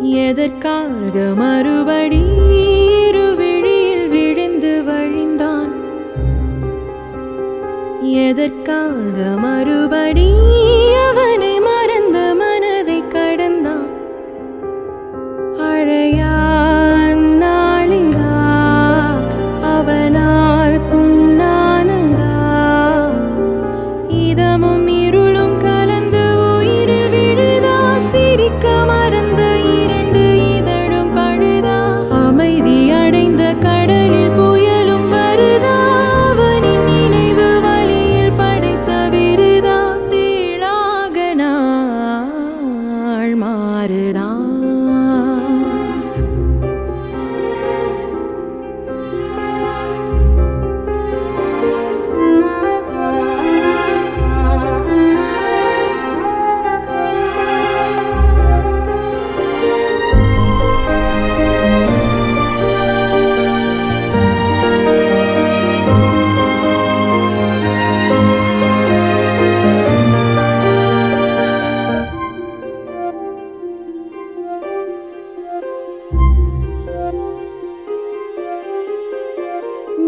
எதற்காக மறுபடி இருவிழியில் விழுந்து வழிந்தான்? எதற்காக மறுபடி அவர்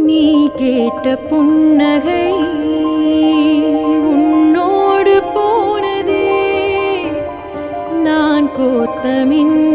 நீ கேட்ட புன்னகை உன்னோடு போனதே. நான் கோத்தமின்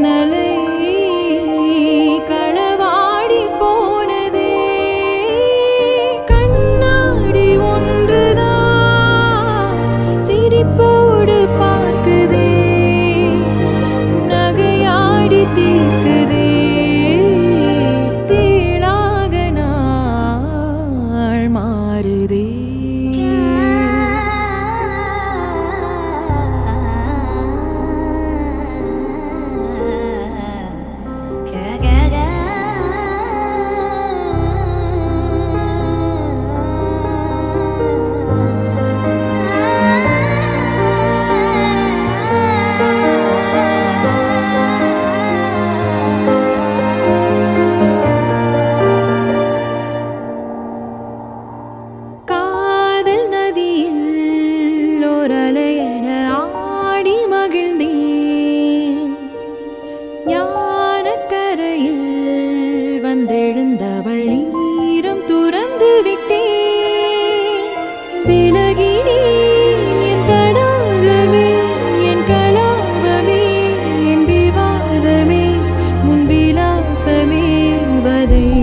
Hare